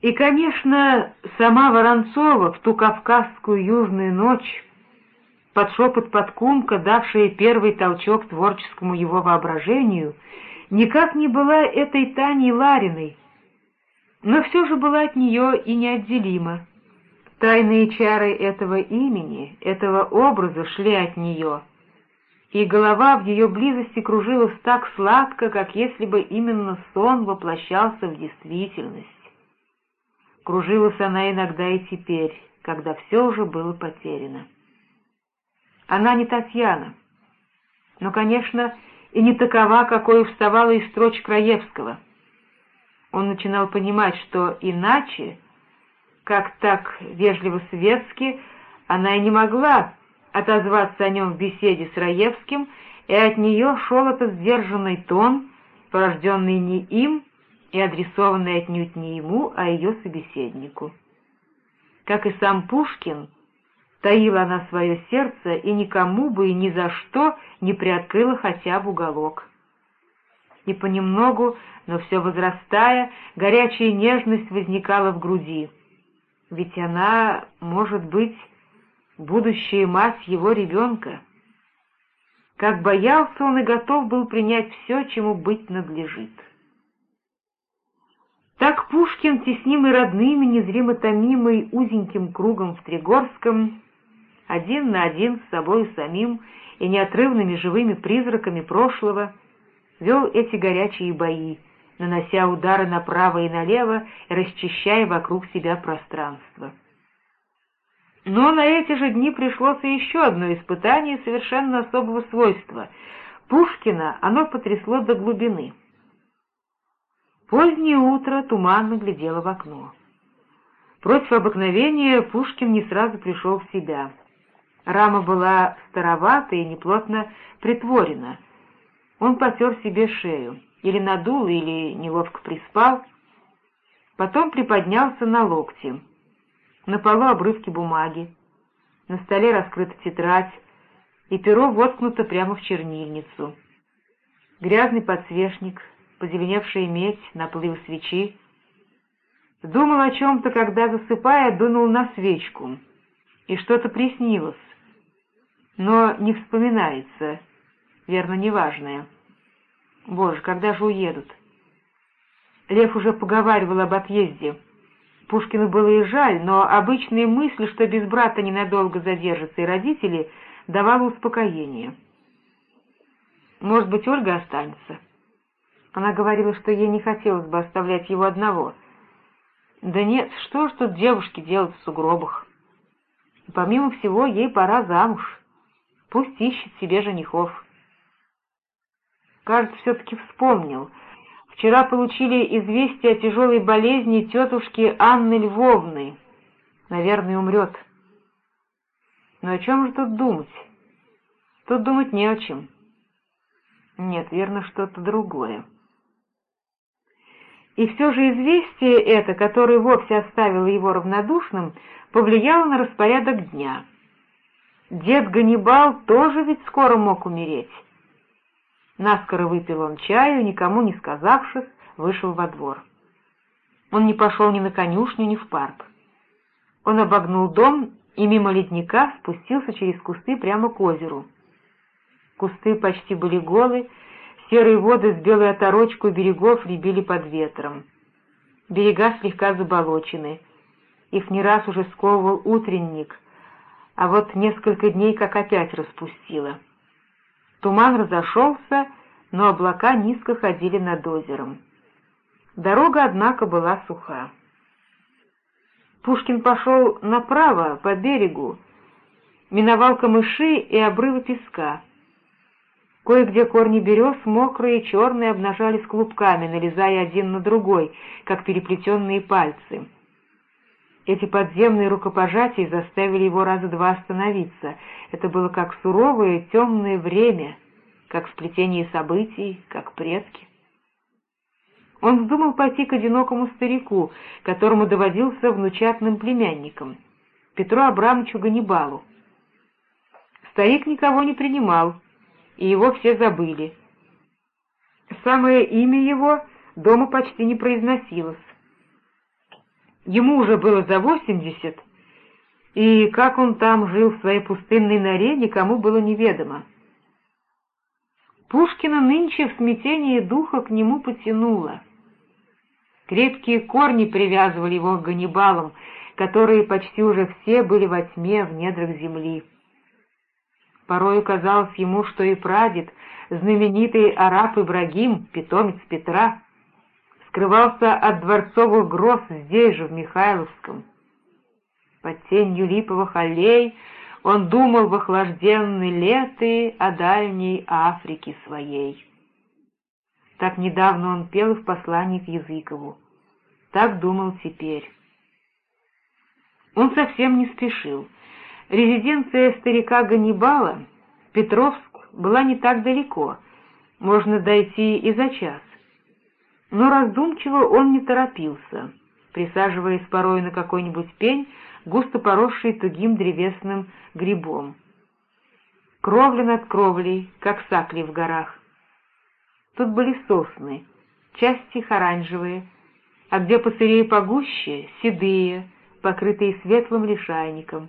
И, конечно, сама Воронцова в ту кавказскую южную ночь, под шепот подкумка, давшая первый толчок творческому его воображению, никак не была этой Таней Лариной, но все же была от нее и неотделима. Тайные чары этого имени, этого образа шли от нее, и голова в ее близости кружилась так сладко, как если бы именно сон воплощался в действительность. Кружилась она иногда и теперь, когда все уже было потеряно. Она не Татьяна, но, конечно, и не такова, какой вставала из строчек Краевского. Он начинал понимать, что иначе, как так вежливо-светски, она и не могла отозваться о нем в беседе с Раевским, и от нее шел этот сдержанный тон, порожденный не им и адресованный отнюдь не ему, а ее собеседнику. Как и сам Пушкин, таила она свое сердце и никому бы и ни за что не приоткрыла хотя бы уголок. И понемногу, но все возрастая, горячая нежность возникала в груди. Ведь она, может быть, будущая мать его ребенка. Как боялся он и готов был принять все, чему быть надлежит. Так Пушкин, теснимый родными, незримо томимый узеньким кругом в Тригорском, один на один с собой самим и неотрывными живыми призраками прошлого, вел эти горячие бои, нанося удары направо и налево и расчищая вокруг себя пространство. Но на эти же дни пришлось и еще одно испытание совершенно особого свойства. Пушкина оно потрясло до глубины. Позднее утро туманно глядело в окно. Против обыкновения Пушкин не сразу пришел в себя. Рама была старовата и неплотно притворена. Он потер себе шею, или надул, или неловко приспал, потом приподнялся на локти. На полу обрывки бумаги, на столе раскрыта тетрадь, и перо воткнуто прямо в чернильницу. Грязный подсвечник, позеленевшая медь, наплыв свечи. Думал о чем-то, когда, засыпая, дунул на свечку, и что-то приснилось, но не вспоминается, верно, неважное. Боже, когда же уедут? Лев уже поговаривал об отъезде. Пушкину было и жаль, но обычные мысли, что без брата ненадолго задержатся и родители, давало успокоение. Может быть, Ольга останется? Она говорила, что ей не хотелось бы оставлять его одного. Да нет, что ж тут девушки делать в сугробах? Помимо всего, ей пора замуж. Пусть ищет себе женихов. Кажется, все-таки вспомнил — Вчера получили известие о тяжелой болезни тетушки Анны Львовны. Наверное, умрет. Но о чем же тут думать? Тут думать не о чем. Нет, верно, что-то другое. И все же известие это, которое вовсе оставило его равнодушным, повлияло на распорядок дня. Дед Ганнибал тоже ведь скоро мог умереть. Наскоро выпил он чаю, никому не сказавшись, вышел во двор. Он не пошел ни на конюшню, ни в парк. Он обогнул дом и мимо ледника спустился через кусты прямо к озеру. Кусты почти были голы, серые воды с белой оторочкой берегов рябили под ветром. Берега слегка заболочены. Их не раз уже сковывал утренник, а вот несколько дней как опять распустило. Туман разошелся, но облака низко ходили над озером. Дорога, однако, была суха. Пушкин пошел направо, по берегу, миновал камыши и обрывы песка. Кое-где корни берез, мокрые и черные, обнажались клубками, налезая один на другой, как переплетенные пальцы. Эти подземные рукопожатия заставили его раза два остановиться. Это было как суровое темное время, как сплетение событий, как предки. Он вздумал пойти к одинокому старику, которому доводился внучатным племянником, Петру Абрамовичу Ганнибалу. Старик никого не принимал, и его все забыли. Самое имя его дома почти не произносилось. Ему уже было за восемьдесят, и как он там жил в своей пустынной норе, никому было неведомо. Пушкина нынче в смятении духа к нему потянуло. Крепкие корни привязывали его к Ганнибалам, которые почти уже все были во тьме в недрах земли. Порою казалось ему, что и прадед, знаменитый араб Ибрагим, питомец Петра, скрывался от дворцовых гроз здесь же, в Михайловском. Под тенью липовых аллей он думал в охлажденной леты о дальней Африке своей. Так недавно он пел в послании к Языкову. Так думал теперь. Он совсем не спешил. Резиденция старика Ганнибала, Петровск, была не так далеко, можно дойти и за час. Но раздумчиво он не торопился, присаживаясь порой на какой-нибудь пень, густо поросший тугим древесным грибом. Кровля над кровлей, как сакли в горах. Тут были сосны, часть их оранжевые, а где посырее погуще — седые, покрытые светлым лишайником.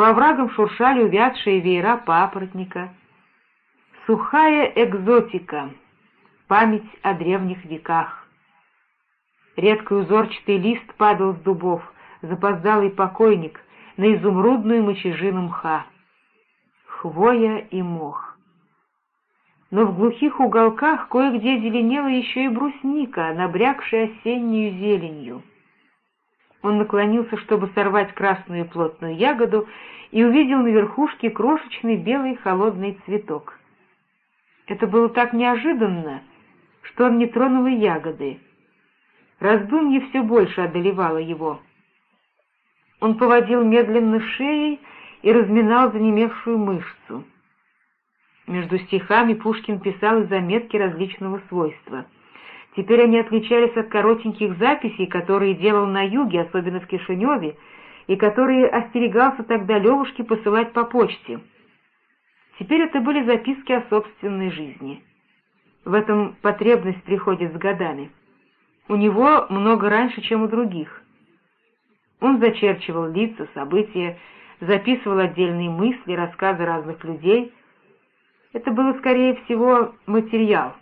По оврагам шуршали увядшие веера папоротника. Сухая экзотика, память о древних веках. Редкий узорчатый лист падал с дубов — запоздалый покойник на изумрудную мочежину мха. Хвоя и мох. Но в глухих уголках кое-где зеленела еще и брусника, набрякшая осеннюю зеленью. Он наклонился, чтобы сорвать красную плотную ягоду, и увидел на верхушке крошечный белый холодный цветок. Это было так неожиданно, что он не тронул и ягоды. Раздумье все больше одолевало его. Он поводил медленно шеей и разминал занемевшую мышцу. Между стихами Пушкин писал заметки различного свойства. Теперь они отличались от коротеньких записей, которые делал на юге, особенно в Кишиневе, и которые остерегался тогда Левушки посылать по почте. Теперь это были записки о собственной жизни. В этом потребность приходит с годами. У него много раньше, чем у других. Он зачерчивал лица, события, записывал отдельные мысли, рассказы разных людей. Это было, скорее всего, материал.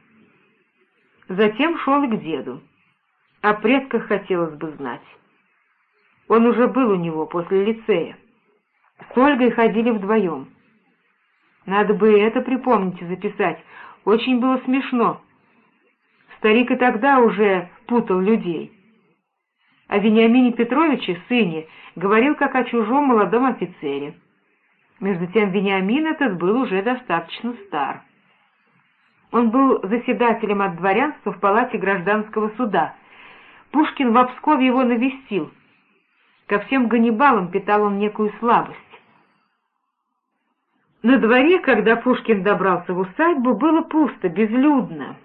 Затем шел к деду. О предках хотелось бы знать. Он уже был у него после лицея. С Ольгой ходили вдвоем. Надо бы это припомнить и записать. Очень было смешно. Старик и тогда уже путал людей. О Вениамине Петровиче, сыне, говорил как о чужом молодом офицере. Между тем Вениамин этот был уже достаточно стар. Он был заседателем от дворянства в палате гражданского суда. Пушкин в Обскове его навестил. Ко всем Ганнибалам питал он некую слабость. На дворе, когда Пушкин добрался в усадьбу, было пусто, безлюдно.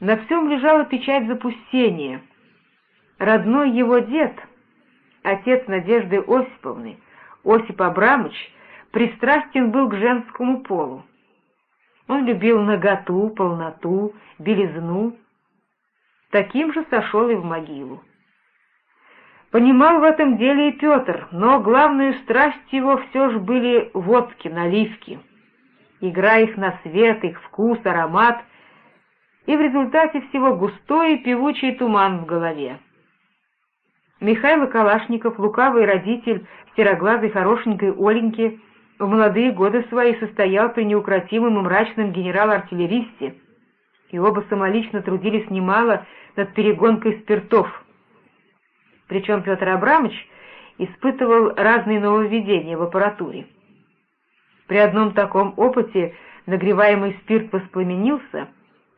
На всем лежала печать запустения — Родной его дед, отец Надежды Осиповны, Осип Абрамыч, пристрастен был к женскому полу. Он любил наготу, полноту, белизну. Таким же сошел и в могилу. Понимал в этом деле и Петр, но главную страсть его все же были водки, наливки. Игра их на свет, их вкус, аромат, и в результате всего густой и певучий туман в голове. Михаил Калашников, лукавый родитель сероглазой хорошенькой Оленьки, в молодые годы свои состоял при неукротимом и мрачном генерал-артиллеристе, и оба самолично трудились немало над перегонкой спиртов. Причем Петр Абрамович испытывал разные нововведения в аппаратуре. При одном таком опыте нагреваемый спирт воспламенился,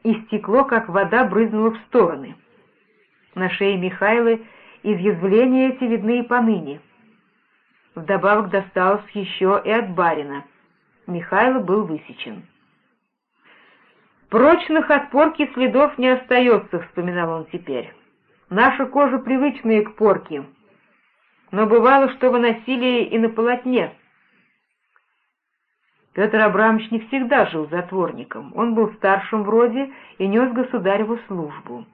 и стекло, как вода, брызнуло в стороны. На шее Михайлы изъязвления эти видны и поныне. Вдобавок досталось еще и от барина. Михайло был высечен. «Прочных от порки следов не остается», — вспоминал он теперь. «Наша кожа привычная к порке, но бывало, что выносили и на полотне». Петр Абрамович не всегда жил затворником, он был старшим вроде и нес государеву службу.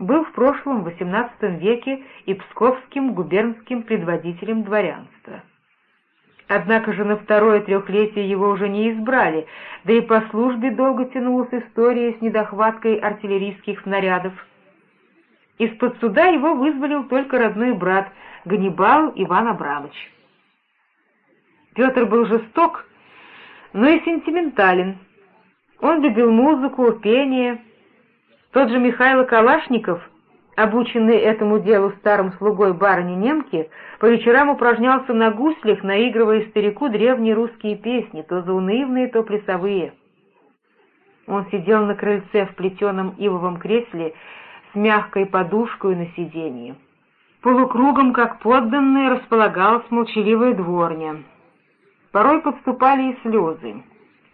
Был в прошлом XVIII веке и псковским губернским предводителем дворянства. Однако же на второе трехлетие его уже не избрали, да и по службе долго тянулась история с недохваткой артиллерийских снарядов. Из-под суда его вызволил только родной брат Ганнибал Иван Абрамович. Петр был жесток, но и сентиментален. Он любил музыку, пение. Тот же Михаил Калашников обученный этому делу старым слугой барыни-немки, по вечерам упражнялся на гуслях, наигрывая старику древние русские песни, то заунывные, то плясовые. Он сидел на крыльце в плетеном ивовом кресле с мягкой подушкой на сиденье. Полукругом, как подданные, располагалась молчаливая дворня. Порой подступали и слезы.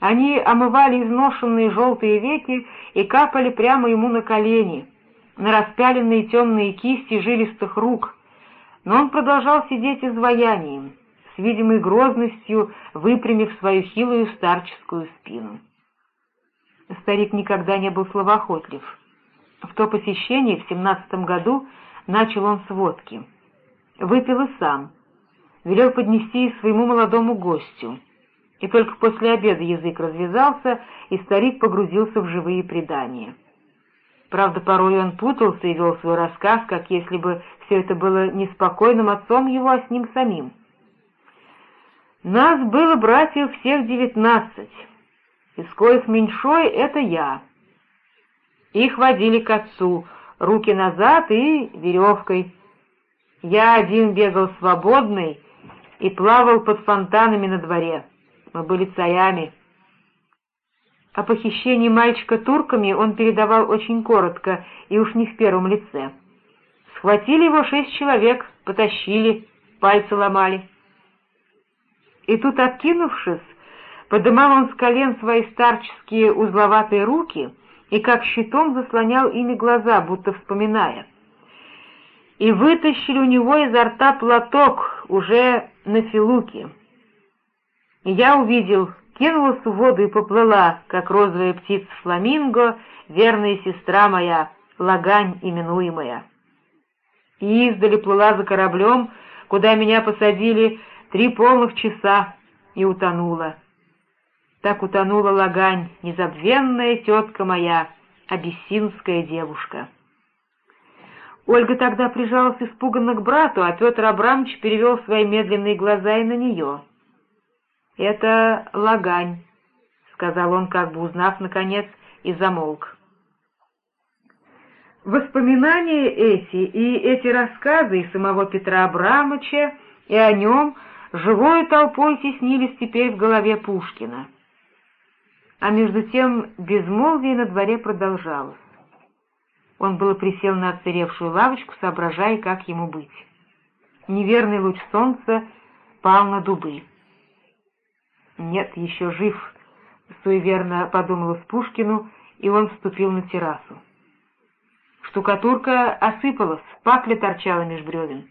Они омывали изношенные желтые веки и капали прямо ему на колени — на распяленные темные кисти жилистых рук, но он продолжал сидеть изваянием, с видимой грозностью выпрямив свою хилую старческую спину. Старик никогда не был словоохотлив. В то посещение в семнадцатом году начал он с водки. Выпил и сам, велел поднести своему молодому гостю. И только после обеда язык развязался, и старик погрузился в живые предания. Правда, порой он путался и вел свой рассказ, как если бы все это было не спокойным отцом его, а с ним самим. Нас было, братьев, всех девятнадцать, из коих меньшой — это я. Их водили к отцу, руки назад и веревкой. Я один бегал свободный и плавал под фонтанами на дворе. Мы были царями. О похищении мальчика турками он передавал очень коротко и уж не в первом лице. Схватили его шесть человек, потащили, пальцы ломали. И тут, откинувшись, подымал он с колен свои старческие узловатые руки и как щитом заслонял ими глаза, будто вспоминая. И вытащили у него изо рта платок уже на филуке. Я увидел кинулась в воду и поплыла, как розовая птица фламинго, верная сестра моя, лагань именуемая. И издали плыла за кораблем, куда меня посадили три полных часа, и утонула. Так утонула лагань, незабвенная тетка моя, абиссинская девушка. Ольга тогда прижалась испуганно к брату, а Петр Абрамович перевел свои медленные глаза и на нее — «Это лагань», — сказал он, как бы узнав, наконец, и замолк. Воспоминания эти и эти рассказы и самого Петра Абрамовича, и о нем живой толпой теснились теперь в голове Пушкина. А между тем безмолвие на дворе продолжалось. Он было присел на отсыревшую лавочку, соображая, как ему быть. Неверный луч солнца пал на дубы. «Нет, еще жив», — суеверно подумалось Пушкину, и он вступил на террасу. Штукатурка осыпалась, пакля торчала меж бревен.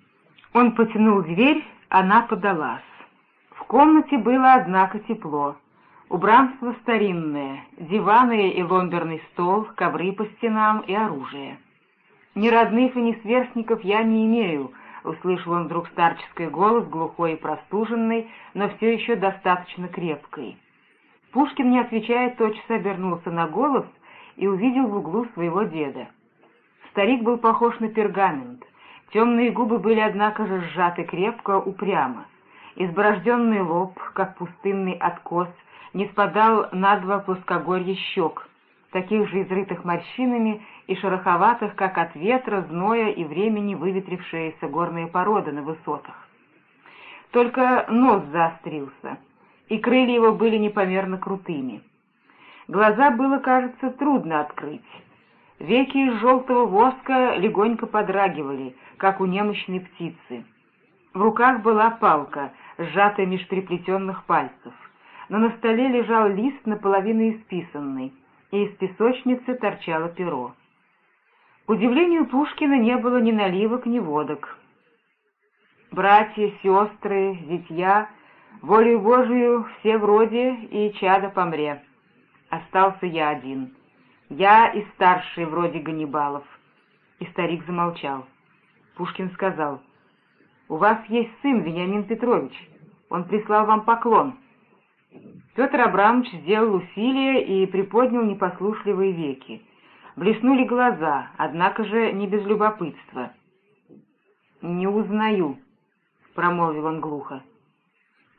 Он потянул дверь, она подалась. В комнате было, однако, тепло. Убранство старинное, диваны и ломберный стол, ковры по стенам и оружие. Ни родных и ни сверстников я не имею — услышал он вдруг старческий голос, глухой и простуженный, но все еще достаточно крепкий. Пушкин, не отвечая, тотчас обернулся на голос и увидел в углу своего деда. Старик был похож на пергамент. Темные губы были, однако же, сжаты крепко, упрямо. Изборожденный лоб, как пустынный откос, не спадал на два плоскогорья щек, таких же изрытых морщинами и шероховатых, как от ветра, зноя и времени выветрившиеся горные породы на высотах. Только нос заострился, и крылья его были непомерно крутыми. Глаза было, кажется, трудно открыть. Веки из желтого воска легонько подрагивали, как у немощной птицы. В руках была палка, сжатая меж переплетенных пальцев, но на столе лежал лист наполовину исписанный — и из песочницы торчало перо. К удивлению Пушкина не было ни наливок, ни водок. Братья, сестры, зятья, волею Божию все вроде и чада помре. Остался я один. Я и старший вроде Ганнибалов. и старик замолчал. Пушкин сказал, «У вас есть сын, Вениамин Петрович. Он прислал вам поклон». Петр Абрамович сделал усилие и приподнял непослушливые веки. Блеснули глаза, однако же не без любопытства. «Не узнаю», — промолвил он глухо.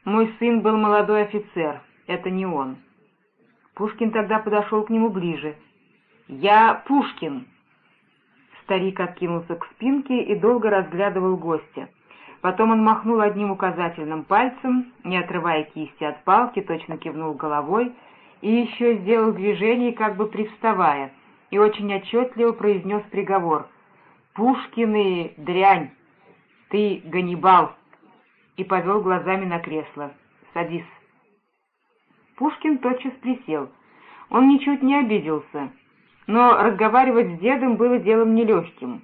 «Мой сын был молодой офицер, это не он». Пушкин тогда подошел к нему ближе. «Я Пушкин!» Старик откинулся к спинке и долго разглядывал гостя. Потом он махнул одним указательным пальцем, не отрывая кисти от палки, точно кивнул головой и еще сделал движение, как бы привставая, и очень отчетливо произнес приговор. «Пушкины, дрянь! Ты Ганнибал!» и повел глазами на кресло. «Садись». Пушкин тотчас присел. Он ничуть не обиделся, но разговаривать с дедом было делом нелегким.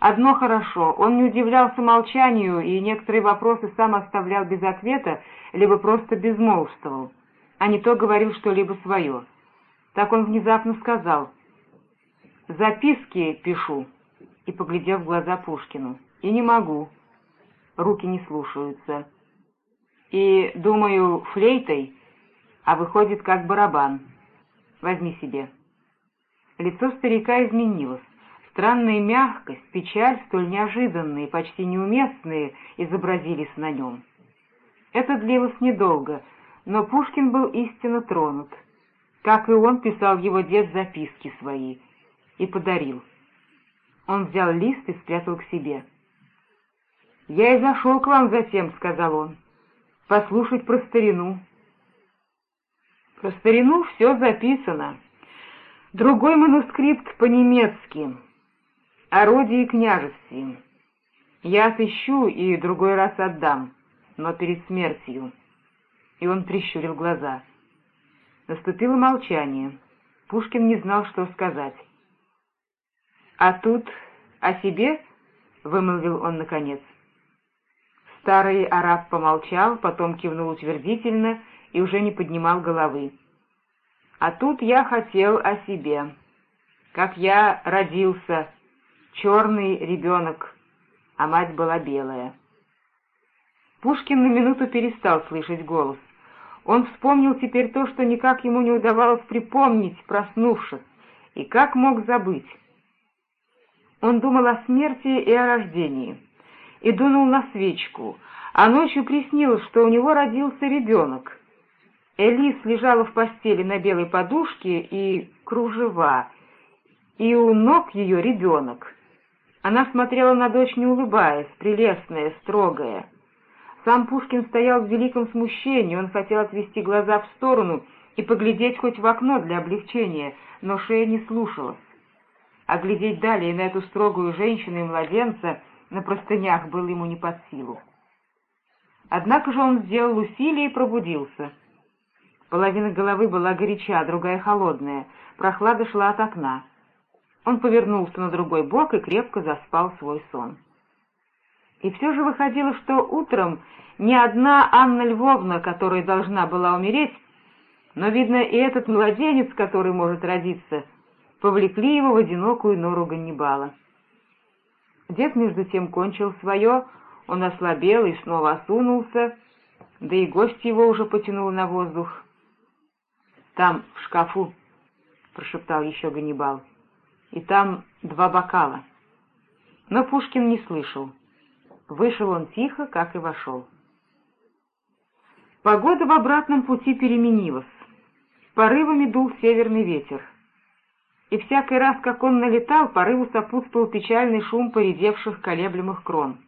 Одно хорошо, он не удивлялся молчанию и некоторые вопросы сам оставлял без ответа, либо просто безмолвствовал, а не то говорил что-либо свое. Так он внезапно сказал «Записки пишу», и, поглядев в глаза Пушкину, «и не могу, руки не слушаются, и, думаю, флейтой, а выходит как барабан. Возьми себе». Лицо старика изменилось. Странная мягкость, печаль, столь неожиданные, почти неуместные, изобразились на нем. Это длилось недолго, но Пушкин был истинно тронут. Как и он, писал его дед записки свои и подарил. Он взял лист и спрятал к себе. «Я и зашел к вам затем», — сказал он, — «послушать про старину». Про старину все записано. Другой манускрипт по-немецки. О роде и княжестве. Я отыщу и другой раз отдам, но перед смертью. И он прищурил глаза. Наступило молчание. Пушкин не знал, что сказать. «А тут о себе?» — вымолвил он наконец. Старый араб помолчал, потом кивнул утвердительно и уже не поднимал головы. А тут я хотел о себе. Как я родился, черный ребенок, а мать была белая. Пушкин на минуту перестал слышать голос. Он вспомнил теперь то, что никак ему не удавалось припомнить, проснувшись, и как мог забыть. Он думал о смерти и о рождении, и дунул на свечку, а ночью приснилось, что у него родился ребенок — Элис лежала в постели на белой подушке и кружева, и у ног ее ребенок. Она смотрела на дочь, не улыбаясь, прелестная, строгая. Сам Пушкин стоял в великом смущении, он хотел отвести глаза в сторону и поглядеть хоть в окно для облегчения, но шея не слушалась. А глядеть далее на эту строгую женщину и младенца на простынях было ему не под силу. Однако же он сделал усилие и пробудился — Половина головы была горяча, другая холодная, прохлада шла от окна. Он повернулся на другой бок и крепко заспал свой сон. И все же выходило, что утром не одна Анна Львовна, которая должна была умереть, но, видно, и этот младенец, который может родиться, повлекли его в одинокую нору Ганнибала. Дед, между тем, кончил свое, он ослабел и снова осунулся, да и гость его уже потянул на воздух. «Там, в шкафу», — прошептал еще Ганнибал, — «и там два бокала». Но Пушкин не слышал. Вышел он тихо, как и вошел. Погода в обратном пути переменилась. Порывами дул северный ветер. И всякий раз, как он налетал, порыву сопутствовал печальный шум поредевших колеблемых крон.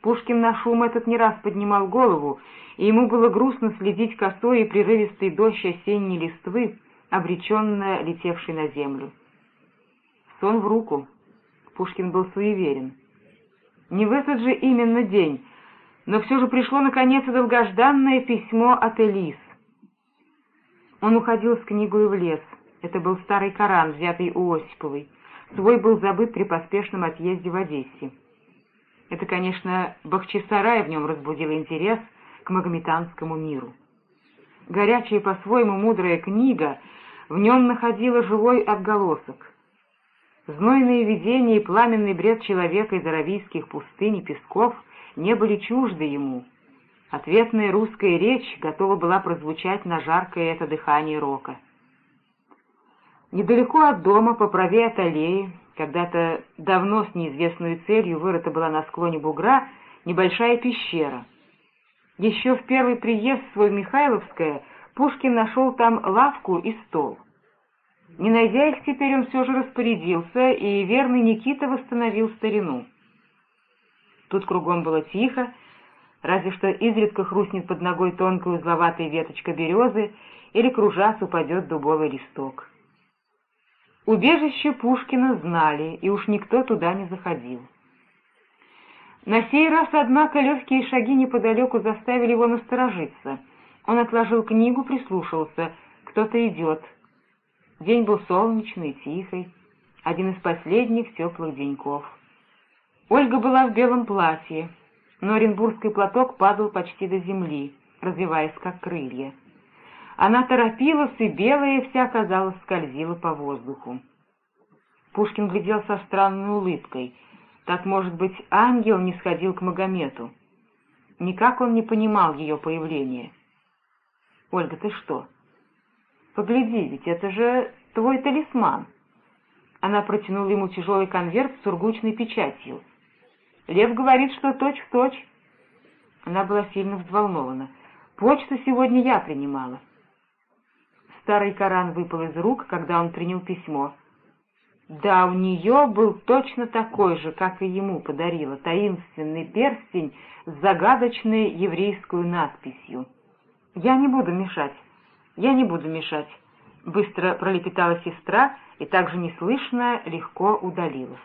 Пушкин на шум этот не раз поднимал голову, и ему было грустно следить косой и прерывистый дождь осенней листвы, обреченно летевший на землю. Сон в руку. Пушкин был суеверен. Не в этот же именно день, но все же пришло наконец долгожданное письмо от Элис. Он уходил с книгой в лес. Это был старый Коран, взятый у Осиповой. Свой был забыт при поспешном отъезде в Одессе. Это, конечно, Бахчисарай в нем разбудил интерес к магометанскому миру. Горячая по-своему мудрая книга в нем находила живой отголосок. Знойные видения и пламенный бред человека из аравийских пустынь и песков не были чужды ему. Ответная русская речь готова была прозвучать на жаркое это дыхание рока. Недалеко от дома, по правее от аллеи, когда-то давно с неизвестной целью вырыта была на склоне бугра небольшая пещера. Еще в первый приезд свой Михайловское Пушкин нашел там лавку и стол. Не найдя их, теперь он все же распорядился, и верный Никита восстановил старину. Тут кругом было тихо, разве что изредка хрустнет под ногой тонкая узловатая веточка березы или кружас упадет дубовый листок. Убежище Пушкина знали, и уж никто туда не заходил. На сей раз, однако, легкие шаги неподалеку заставили его насторожиться. Он отложил книгу, прислушался. Кто-то идет. День был солнечный, тихий, один из последних теплых деньков. Ольга была в белом платье, но оренбургский платок падал почти до земли, развиваясь как крылья. Она торопилась, и белая вся, казалось, скользила по воздуху. Пушкин глядел со странной улыбкой. Так, может быть, ангел не сходил к Магомету. Никак он не понимал ее появления. «Ольга, ты что?» «Погляди, ведь это же твой талисман». Она протянула ему тяжелый конверт с сургучной печатью. «Лев говорит, что точь-в-точь». -точь. Она была сильно взволнована. «Почту сегодня я принимала». Старый Коран выпал из рук, когда он принял письмо. Да, у нее был точно такой же, как и ему подарила, таинственный перстень с загадочной еврейскую надписью. «Я не буду мешать, я не буду мешать», — быстро пролепетала сестра и также неслышно легко удалилась.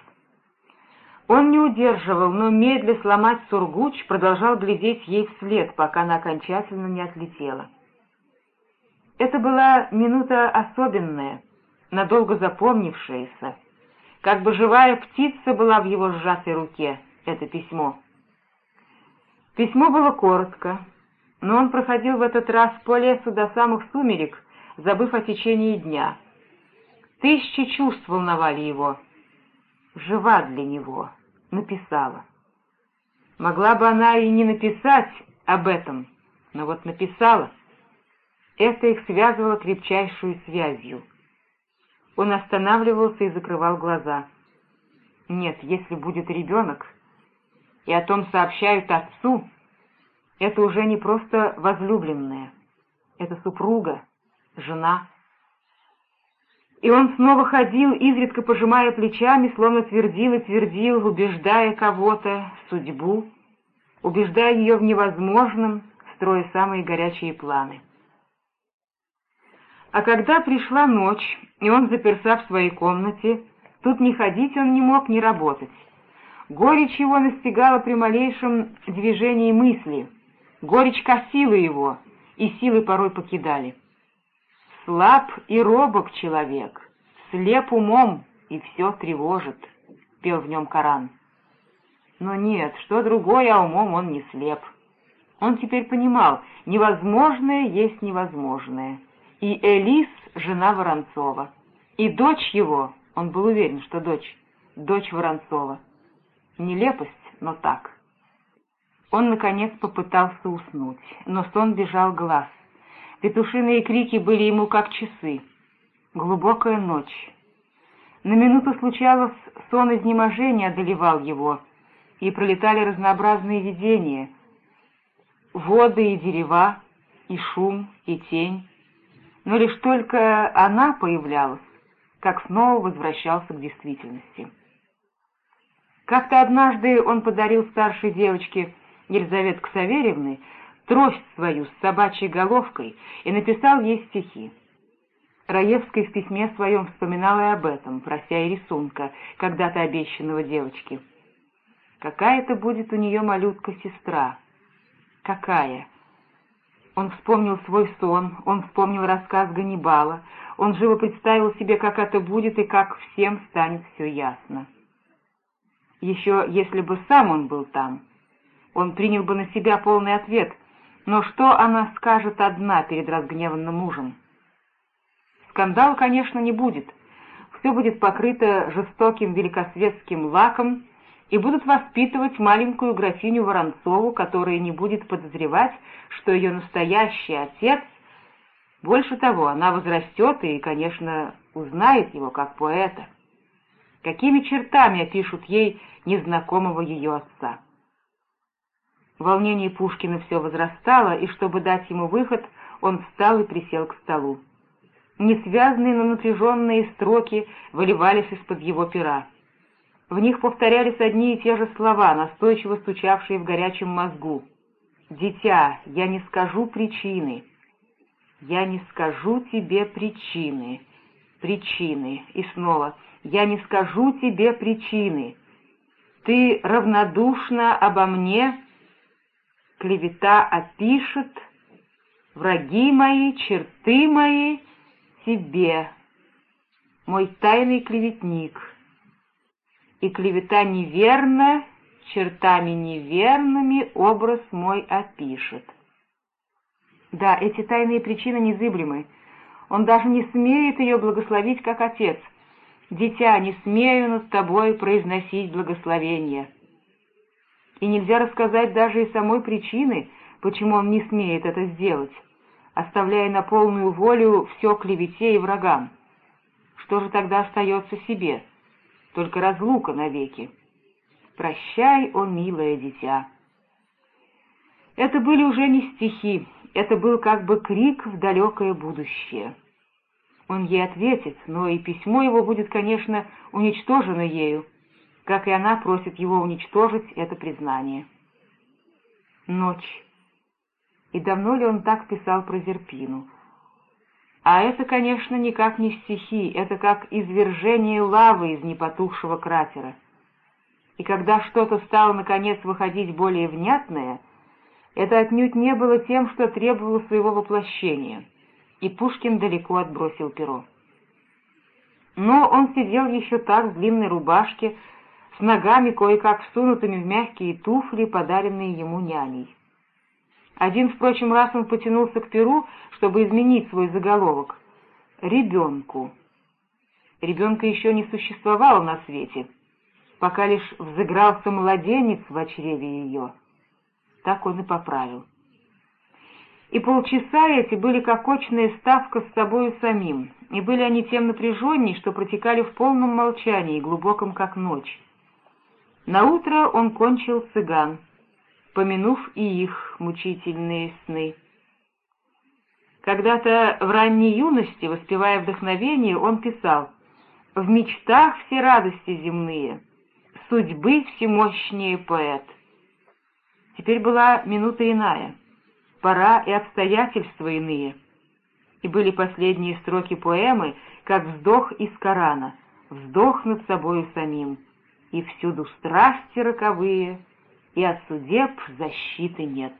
Он не удерживал, но медля сломать сургуч продолжал глядеть ей вслед, пока она окончательно не отлетела. Это была минута особенная, надолго запомнившаяся. Как бы живая птица была в его сжатой руке, это письмо. Письмо было коротко, но он проходил в этот раз по лесу до самых сумерек, забыв о течении дня. Тысячи чувств волновали его. Жива для него, написала. Могла бы она и не написать об этом, но вот написала — это их связывало крепчайшую связью. Он останавливался и закрывал глаза. Нет, если будет ребенок, и о том сообщают отцу, это уже не просто возлюбленная, это супруга, жена. И он снова ходил, изредка пожимая плечами, словно твердил и твердил, убеждая кого-то, судьбу, убеждая ее в невозможном, строя самые горячие планы. А когда пришла ночь, и он заперся в своей комнате, тут ни ходить он не мог, ни работать. Горечь его настигала при малейшем движении мысли. Горечь косила его, и силы порой покидали. «Слаб и робок человек, слеп умом, и все тревожит», — пел в нем Коран. Но нет, что другое, а умом он не слеп. Он теперь понимал, невозможное есть невозможное — и Элис — жена Воронцова, и дочь его, он был уверен, что дочь, дочь Воронцова. Нелепость, но так. Он, наконец, попытался уснуть, но сон бежал глаз. Петушиные крики были ему как часы. Глубокая ночь. На минуту случалось, сон изнеможения одолевал его, и пролетали разнообразные видения. Воды и дерева, и шум, и тень, но лишь только она появлялась, как снова возвращался к действительности. Как-то однажды он подарил старшей девочке Елизаветке Саверьевны трость свою с собачьей головкой и написал ей стихи. Раевский в письме своем вспоминал и об этом, прося и рисунка, когда-то обещанного девочке. Какая-то будет у нее малютка-сестра. Какая? Он вспомнил свой сон, он вспомнил рассказ Ганнибала, он живо представил себе, как это будет и как всем станет все ясно. Еще если бы сам он был там, он принял бы на себя полный ответ, но что она скажет одна перед разгневанным мужем? Скандал, конечно, не будет. Все будет покрыто жестоким великосветским лаком, и будут воспитывать маленькую графиню Воронцову, которая не будет подозревать, что ее настоящий отец... Больше того, она возрастет и, конечно, узнает его как поэта. Какими чертами опишут ей незнакомого ее отца? Волнение Пушкина все возрастало, и чтобы дать ему выход, он встал и присел к столу. Несвязанные, но напряженные строки выливались из-под его пера. В них повторялись одни и те же слова, настойчиво стучавшие в горячем мозгу. «Дитя, я не скажу причины. Я не скажу тебе причины. Причины. И снова. Я не скажу тебе причины. Ты равнодушна обо мне. Клевета опишет. Враги мои, черты мои тебе. Мой тайный клеветник» и клевета неверна, чертами неверными образ мой опишет. Да, эти тайные причины незыблемы. Он даже не смеет ее благословить, как отец. «Дитя, не смею над тобой произносить благословение». И нельзя рассказать даже и самой причины, почему он не смеет это сделать, оставляя на полную волю все клевете и врагам. Что же тогда остается себе? только разлука навеки. Прощай, о милое дитя. Это были уже не стихи, это был как бы крик в далекое будущее. Он ей ответит, но и письмо его будет, конечно, уничтожено ею, как и она просит его уничтожить это признание. Ночь. И давно ли он так писал про Зерпину? А это, конечно, никак не стихи, это как извержение лавы из непотухшего кратера. И когда что-то стало, наконец, выходить более внятное, это отнюдь не было тем, что требовало своего воплощения, и Пушкин далеко отбросил перо. Но он сидел еще так в длинной рубашке, с ногами кое-как всунутыми в мягкие туфли, подаренные ему няней. Один, впрочем, раз он потянулся к перу, чтобы изменить свой заголовок. «Ребенку». Ребенка еще не существовало на свете, пока лишь взыгрался младенец в чреве ее. Так он и поправил. И полчаса эти были как очная ставка с собою самим, и были они тем напряженней, что протекали в полном молчании, глубоком как ночь. Наутро он кончил цыган — помянув и их мучительные сны. Когда-то в ранней юности, воспевая вдохновение, он писал «В мечтах все радости земные, судьбы всемощнее поэт». Теперь была минута иная, пора и обстоятельства иные. И были последние строки поэмы, как вздох из Корана, вздох над собою самим, и всюду страсти роковые — и от судеб защиты нет.